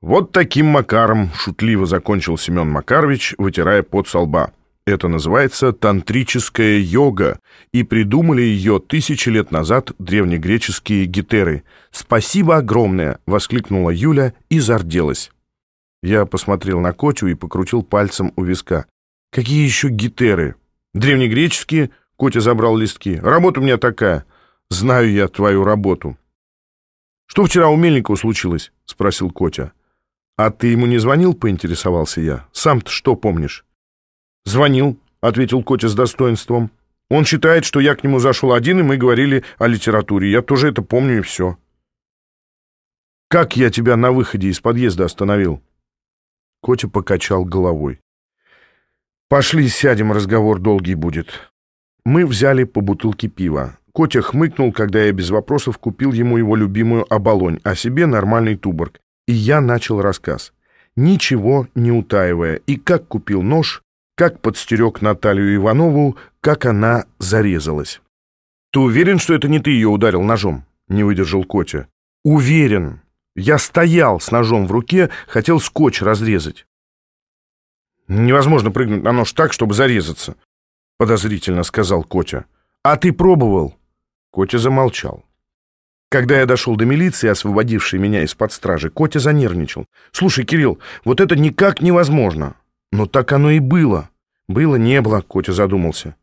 Вот таким макаром шутливо закончил Семен Макарович, вытирая пот со лба. Это называется тантрическая йога, и придумали ее тысячи лет назад древнегреческие гетеры. «Спасибо огромное!» — воскликнула Юля и зарделась. Я посмотрел на Котю и покрутил пальцем у виска. «Какие еще гетеры?» «Древнегреческие?» — Котя забрал листки. «Работа у меня такая. Знаю я твою работу». «Что вчера у Мельникова случилось?» — спросил Котя. «А ты ему не звонил?» — поинтересовался я. «Сам-то что помнишь?» «Звонил», — ответил Котя с достоинством. «Он считает, что я к нему зашел один, и мы говорили о литературе. Я тоже это помню, и все». «Как я тебя на выходе из подъезда остановил?» Котя покачал головой. «Пошли сядем, разговор долгий будет». Мы взяли по бутылке пива. Котя хмыкнул, когда я без вопросов купил ему его любимую оболонь, а себе нормальный туборг. И я начал рассказ, ничего не утаивая, и как купил нож, как подстерег Наталью Иванову, как она зарезалась. «Ты уверен, что это не ты ее ударил ножом?» — не выдержал Котя. «Уверен. Я стоял с ножом в руке, хотел скотч разрезать». «Невозможно прыгнуть на нож так, чтобы зарезаться», — подозрительно сказал Котя. «А ты пробовал?» Котя замолчал. Когда я дошел до милиции, освободившей меня из-под стражи, Котя занервничал. «Слушай, Кирилл, вот это никак невозможно». «Но так оно и было». «Было, не было», — Котя задумался.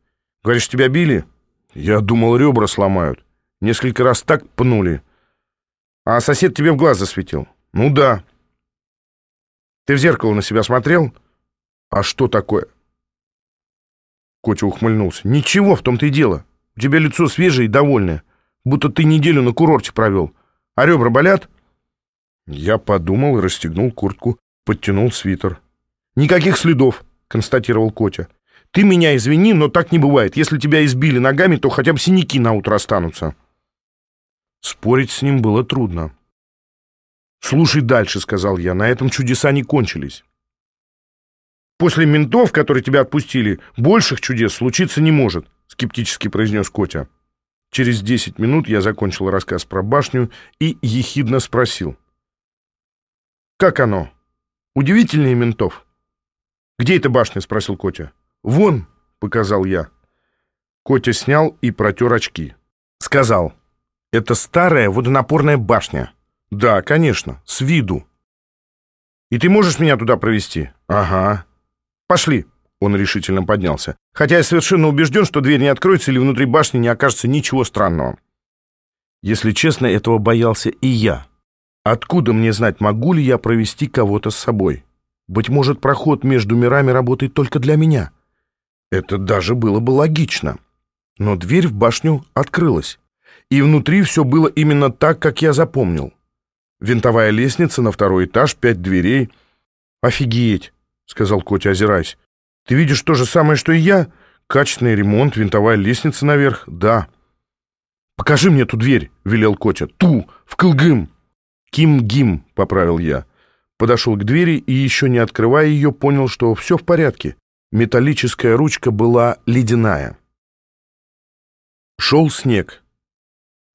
«Говоришь, тебя били?» «Я думал, ребра сломают. Несколько раз так пнули». «А сосед тебе в глаз засветил?» «Ну да». «Ты в зеркало на себя смотрел?» «А что такое?» Котя ухмыльнулся. «Ничего, в том-то и дело. У тебя лицо свежее и довольное будто ты неделю на курорте провел. А ребра болят?» Я подумал и расстегнул куртку, подтянул свитер. «Никаких следов», — констатировал Котя. «Ты меня извини, но так не бывает. Если тебя избили ногами, то хотя бы синяки на утро останутся». Спорить с ним было трудно. «Слушай дальше», — сказал я, — «на этом чудеса не кончились». «После ментов, которые тебя отпустили, больших чудес случиться не может», — скептически произнес Котя. Через десять минут я закончил рассказ про башню и ехидно спросил. «Как оно? Удивительнее ментов?» «Где эта башня?» — спросил Котя. «Вон», — показал я. Котя снял и протер очки. Сказал. «Это старая водонапорная башня». «Да, конечно, с виду». «И ты можешь меня туда провести?» «Ага». «Пошли». Он решительно поднялся. «Хотя я совершенно убежден, что дверь не откроется или внутри башни не окажется ничего странного». Если честно, этого боялся и я. Откуда мне знать, могу ли я провести кого-то с собой? Быть может, проход между мирами работает только для меня? Это даже было бы логично. Но дверь в башню открылась. И внутри все было именно так, как я запомнил. Винтовая лестница на второй этаж, пять дверей. «Офигеть!» — сказал Котя, озираясь. Ты видишь то же самое, что и я? Качественный ремонт, винтовая лестница наверх. Да. Покажи мне ту дверь, велел Котя. Ту, в Кылгым. Ким-гим, поправил я. Подошел к двери и, еще не открывая ее, понял, что все в порядке. Металлическая ручка была ледяная. Шел снег.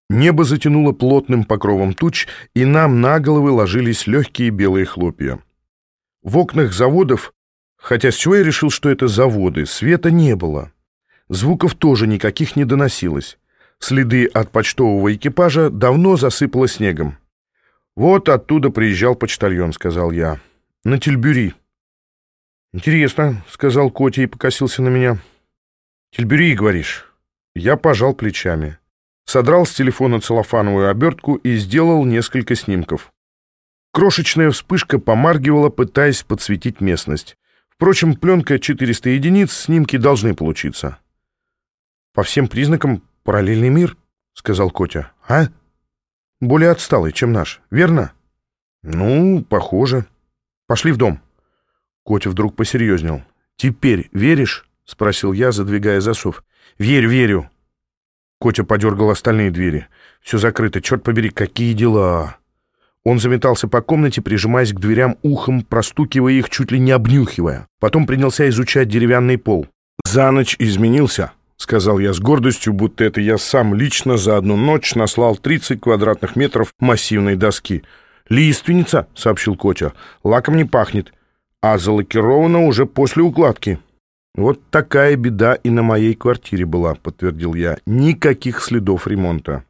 Небо затянуло плотным покровом туч, и нам на головы ложились легкие белые хлопья. В окнах заводов Хотя с чего я решил, что это заводы? Света не было. Звуков тоже никаких не доносилось. Следы от почтового экипажа давно засыпало снегом. «Вот оттуда приезжал почтальон», — сказал я. «На Тельбюри». «Интересно», — сказал Котя и покосился на меня. «Тельбюри, говоришь?» Я пожал плечами. Содрал с телефона целлофановую обертку и сделал несколько снимков. Крошечная вспышка помаргивала, пытаясь подсветить местность. Впрочем, пленка 400 единиц, снимки должны получиться. «По всем признакам параллельный мир», — сказал Котя. «А? Более отсталый, чем наш, верно?» «Ну, похоже. Пошли в дом». Котя вдруг посерьезнел. «Теперь веришь?» — спросил я, задвигая засов. «Верю, верю». Котя подергал остальные двери. «Все закрыто, черт побери, какие дела!» Он заметался по комнате, прижимаясь к дверям ухом, простукивая их, чуть ли не обнюхивая. Потом принялся изучать деревянный пол. «За ночь изменился», — сказал я с гордостью, будто это я сам лично за одну ночь наслал 30 квадратных метров массивной доски. «Лиственница», — сообщил Котя. «Лаком не пахнет, а залакирована уже после укладки». «Вот такая беда и на моей квартире была», — подтвердил я. «Никаких следов ремонта».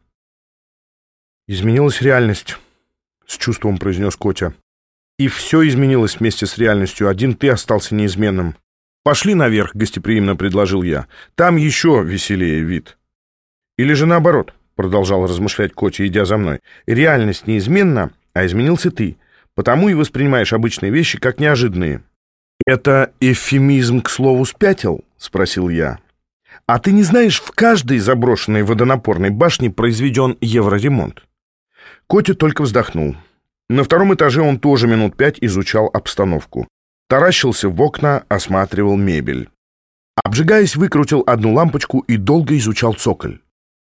«Изменилась реальность», — с чувством произнес Котя. «И все изменилось вместе с реальностью. Один ты остался неизменным». «Пошли наверх», — гостеприимно предложил я. «Там еще веселее вид». «Или же наоборот», — продолжал размышлять Котя, идя за мной. «Реальность неизменна, а изменился ты. Потому и воспринимаешь обычные вещи как неожиданные». «Это эвфемизм, к слову, спятил?» — спросил я. «А ты не знаешь, в каждой заброшенной водонапорной башне произведен евроремонт?» Котя только вздохнул. На втором этаже он тоже минут пять изучал обстановку. Таращился в окна, осматривал мебель. Обжигаясь, выкрутил одну лампочку и долго изучал цоколь.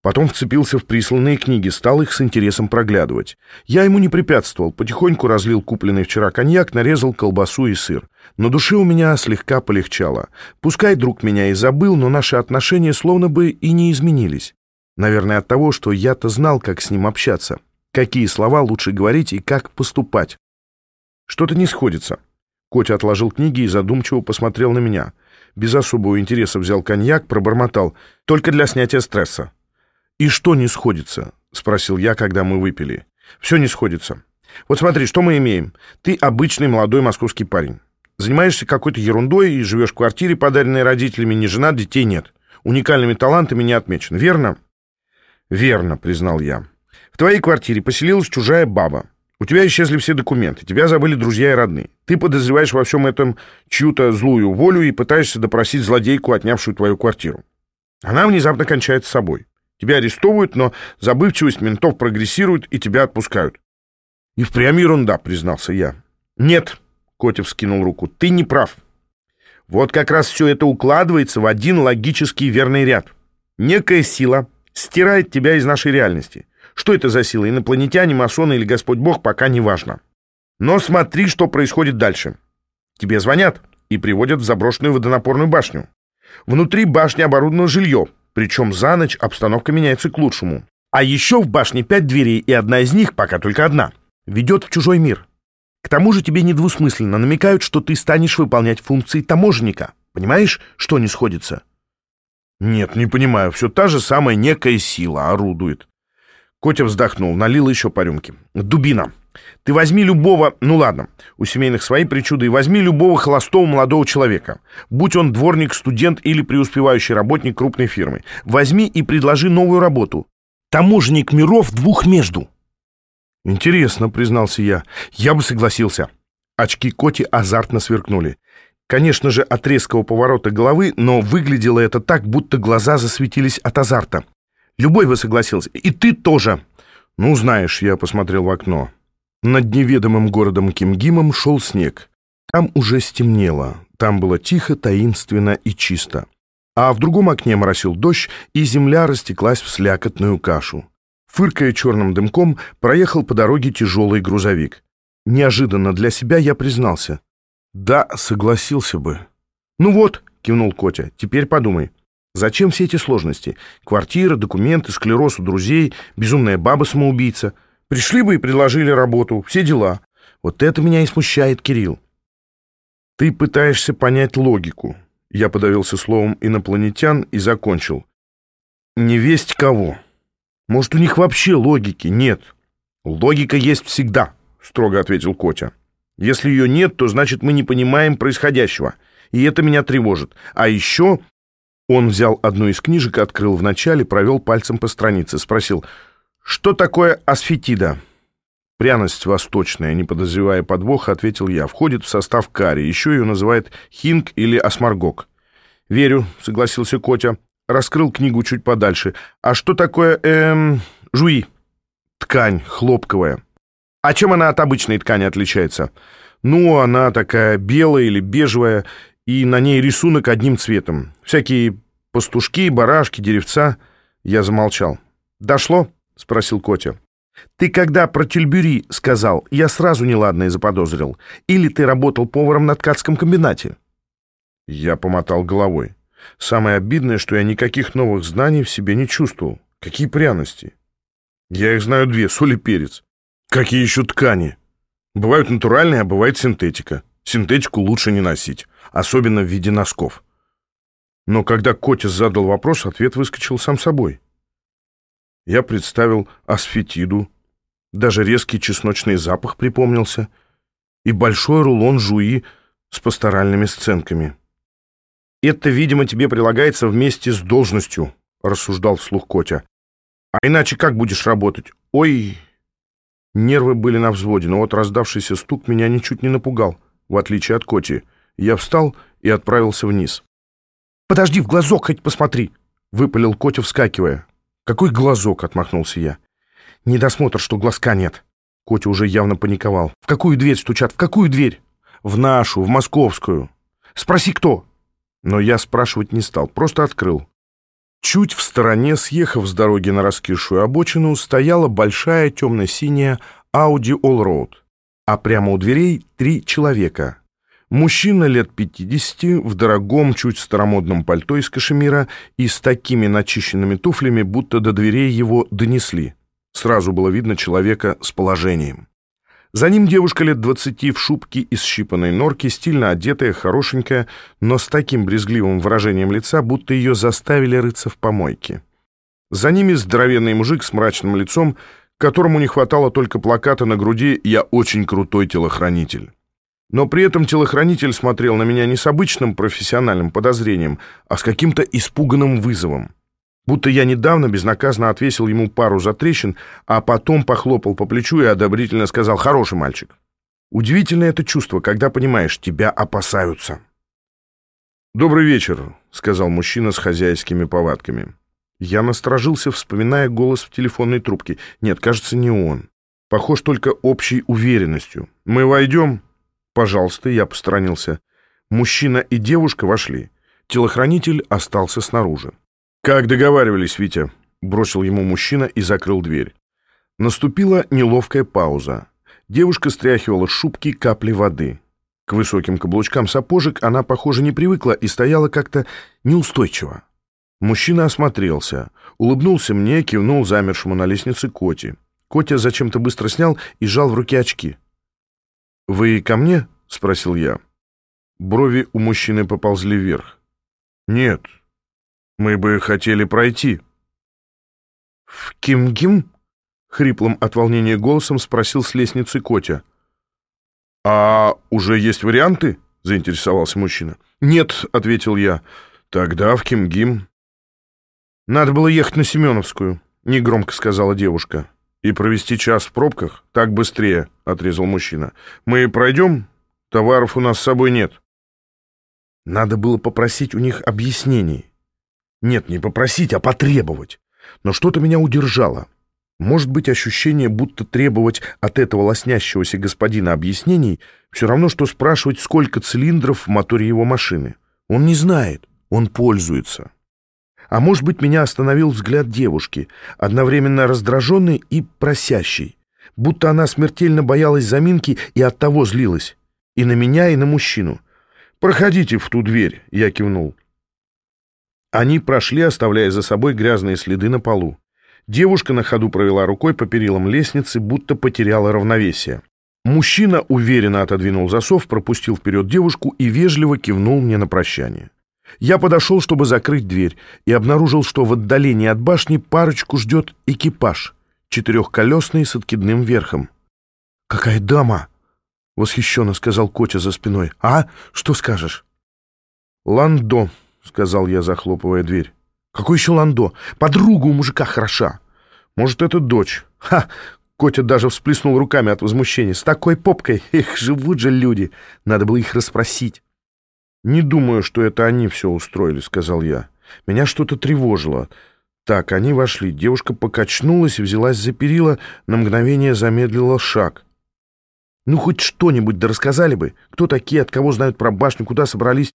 Потом вцепился в присланные книги, стал их с интересом проглядывать. Я ему не препятствовал, потихоньку разлил купленный вчера коньяк, нарезал колбасу и сыр. На душе у меня слегка полегчало. Пускай друг меня и забыл, но наши отношения словно бы и не изменились. Наверное, от того, что я-то знал, как с ним общаться. Какие слова лучше говорить и как поступать. Что-то не сходится. Котя отложил книги и задумчиво посмотрел на меня. Без особого интереса взял коньяк, пробормотал. Только для снятия стресса. «И что не сходится?» — спросил я, когда мы выпили. «Все не сходится. Вот смотри, что мы имеем. Ты обычный молодой московский парень. Занимаешься какой-то ерундой и живешь в квартире, подаренной родителями, не женат, детей нет. Уникальными талантами не отмечен. Верно?» «Верно», — признал я. «В твоей квартире поселилась чужая баба. У тебя исчезли все документы, тебя забыли друзья и родные. Ты подозреваешь во всем этом чью-то злую волю и пытаешься допросить злодейку, отнявшую твою квартиру. Она внезапно кончает с собой. Тебя арестовывают, но забывчивость ментов прогрессирует и тебя отпускают. И впрямь ерунда, признался я. Нет, Котев скинул руку, ты не прав. Вот как раз все это укладывается в один логический верный ряд. Некая сила стирает тебя из нашей реальности. Что это за сила, инопланетяне, масоны или Господь Бог, пока не важно. Но смотри, что происходит дальше. Тебе звонят и приводят в заброшенную водонапорную башню. Внутри башни оборудовано жилье, причем за ночь обстановка меняется к лучшему. А еще в башне пять дверей, и одна из них, пока только одна, ведет в чужой мир. К тому же тебе недвусмысленно намекают, что ты станешь выполнять функции таможенника. Понимаешь, что не сходится? Нет, не понимаю. Все та же самая некая сила орудует. Котя вздохнул, налил еще по рюмке. Дубина. Ты возьми любого, ну ладно, у семейных свои причуды, и возьми любого холостого молодого человека, будь он дворник, студент или преуспевающий работник крупной фирмы. Возьми и предложи новую работу. Таможенник миров двух между. Интересно, признался я. Я бы согласился. Очки Коти азартно сверкнули. Конечно же, от резкого поворота головы, но выглядело это так, будто глаза засветились от азарта. Любой бы согласился. И ты тоже. Ну, знаешь, я посмотрел в окно. Над неведомым городом Кимгимом шел снег. Там уже стемнело, там было тихо, таинственно и чисто. А в другом окне моросил дождь, и земля растеклась в слякотную кашу. Фыркая черным дымком, проехал по дороге тяжелый грузовик. Неожиданно для себя я признался. «Да, согласился бы». «Ну вот», — кивнул Котя, — «теперь подумай. Зачем все эти сложности? Квартира, документы, склероз у друзей, безумная баба-самоубийца — Пришли бы и предложили работу, все дела. Вот это меня и смущает, Кирилл. Ты пытаешься понять логику. Я подавился словом инопланетян и закончил. Не весть кого. Может, у них вообще логики нет? Логика есть всегда, строго ответил Котя. Если ее нет, то значит мы не понимаем происходящего. И это меня тревожит. А еще... Он взял одну из книжек, открыл в начале, провел пальцем по странице, спросил, «Что такое асфетида?» «Пряность восточная», не подозревая подвоха, ответил я. «Входит в состав карри. Еще ее называют хинг или осмаргок». «Верю», — согласился Котя. Раскрыл книгу чуть подальше. «А что такое, эм, жуи?» «Ткань, хлопковая». «А чем она от обычной ткани отличается?» «Ну, она такая белая или бежевая, и на ней рисунок одним цветом. Всякие пастушки, барашки, деревца». Я замолчал. «Дошло?» — спросил Котя. «Ты когда про тюльбюри сказал, я сразу неладное заподозрил. Или ты работал поваром на ткацком комбинате?» Я помотал головой. Самое обидное, что я никаких новых знаний в себе не чувствовал. Какие пряности? Я их знаю две — соль и перец. Какие еще ткани? Бывают натуральные, а бывает синтетика. Синтетику лучше не носить, особенно в виде носков. Но когда Котис задал вопрос, ответ выскочил сам собой. Я представил асфетиду, даже резкий чесночный запах припомнился, и большой рулон жуи с пасторальными сценками. «Это, видимо, тебе прилагается вместе с должностью», — рассуждал вслух Котя. «А иначе как будешь работать? Ой...» Нервы были на взводе, но вот раздавшийся стук меня ничуть не напугал, в отличие от Коти. Я встал и отправился вниз. «Подожди, в глазок хоть посмотри!» — выпалил Котя, вскакивая. «Какой глазок?» — отмахнулся я. «Недосмотр, что глазка нет». Котя уже явно паниковал. «В какую дверь стучат? В какую дверь?» «В нашу, в московскую». «Спроси, кто?» Но я спрашивать не стал, просто открыл. Чуть в стороне, съехав с дороги на раскисшую обочину, стояла большая темно-синяя Audi Allroad, а прямо у дверей три человека. Мужчина лет 50 в дорогом, чуть старомодном пальто из кашемира и с такими начищенными туфлями, будто до дверей его донесли. Сразу было видно человека с положением. За ним девушка лет двадцати в шубке из щипанной норки, стильно одетая, хорошенькая, но с таким брезгливым выражением лица, будто ее заставили рыться в помойке. За ними здоровенный мужик с мрачным лицом, которому не хватало только плаката на груди «Я очень крутой телохранитель». Но при этом телохранитель смотрел на меня не с обычным профессиональным подозрением, а с каким-то испуганным вызовом будто я недавно безнаказанно отвесил ему пару затрещин, а потом похлопал по плечу и одобрительно сказал «хороший мальчик». Удивительное это чувство, когда понимаешь, тебя опасаются. «Добрый вечер», — сказал мужчина с хозяйскими повадками. Я насторожился, вспоминая голос в телефонной трубке. Нет, кажется, не он. Похож только общей уверенностью. «Мы войдем?» «Пожалуйста», — я посторонился. Мужчина и девушка вошли. Телохранитель остался снаружи. «Как договаривались, Витя?» — бросил ему мужчина и закрыл дверь. Наступила неловкая пауза. Девушка стряхивала с шубки капли воды. К высоким каблучкам сапожек она, похоже, не привыкла и стояла как-то неустойчиво. Мужчина осмотрелся, улыбнулся мне, кивнул замершему на лестнице Коте. Котя зачем-то быстро снял и сжал в руки очки. «Вы ко мне?» — спросил я. Брови у мужчины поползли вверх. «Нет, мы бы хотели пройти». «В Кимгим?» — хриплым от волнения голосом спросил с лестницы Котя. «А уже есть варианты?» — заинтересовался мужчина. «Нет», — ответил я. «Тогда в Кимгим». «Надо было ехать на Семеновскую», — негромко сказала девушка. «И провести час в пробках? Так быстрее», — отрезал мужчина. «Мы пройдем? Товаров у нас с собой нет». Надо было попросить у них объяснений. Нет, не попросить, а потребовать. Но что-то меня удержало. Может быть, ощущение, будто требовать от этого лоснящегося господина объяснений все равно, что спрашивать, сколько цилиндров в моторе его машины. Он не знает, он пользуется. А может быть, меня остановил взгляд девушки, одновременно раздраженный и просящий, будто она смертельно боялась заминки и оттого злилась. И на меня, и на мужчину. «Проходите в ту дверь», — я кивнул. Они прошли, оставляя за собой грязные следы на полу. Девушка на ходу провела рукой по перилам лестницы, будто потеряла равновесие. Мужчина уверенно отодвинул засов, пропустил вперед девушку и вежливо кивнул мне на прощание. Я подошел, чтобы закрыть дверь, и обнаружил, что в отдалении от башни парочку ждет экипаж, четырехколесный с откидным верхом. «Какая дама!» — восхищенно сказал Котя за спиной. «А? Что скажешь?» «Ландо», — сказал я, захлопывая дверь. «Какой еще ландо? Подруга у мужика хороша. Может, это дочь? Ха!» Котя даже всплеснул руками от возмущения. «С такой попкой! Эх, живут же люди! Надо было их расспросить!» «Не думаю, что это они все устроили», — сказал я. «Меня что-то тревожило». Так, они вошли. Девушка покачнулась, взялась за перила, на мгновение замедлила шаг. «Ну, хоть что-нибудь да рассказали бы. Кто такие, от кого знают про башню, куда собрались.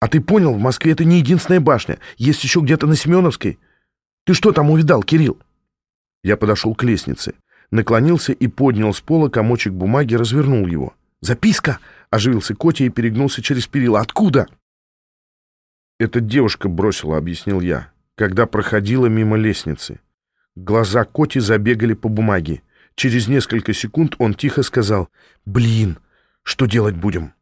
А ты понял, в Москве это не единственная башня. Есть еще где-то на Семеновской. Ты что там увидал, Кирилл? Я подошел к лестнице, наклонился и поднял с пола комочек бумаги, развернул его. «Записка!» — оживился Котя и перегнулся через перила. «Откуда?» «Эта девушка бросила», — объяснил я, когда проходила мимо лестницы. Глаза Коти забегали по бумаге. Через несколько секунд он тихо сказал «Блин, что делать будем?»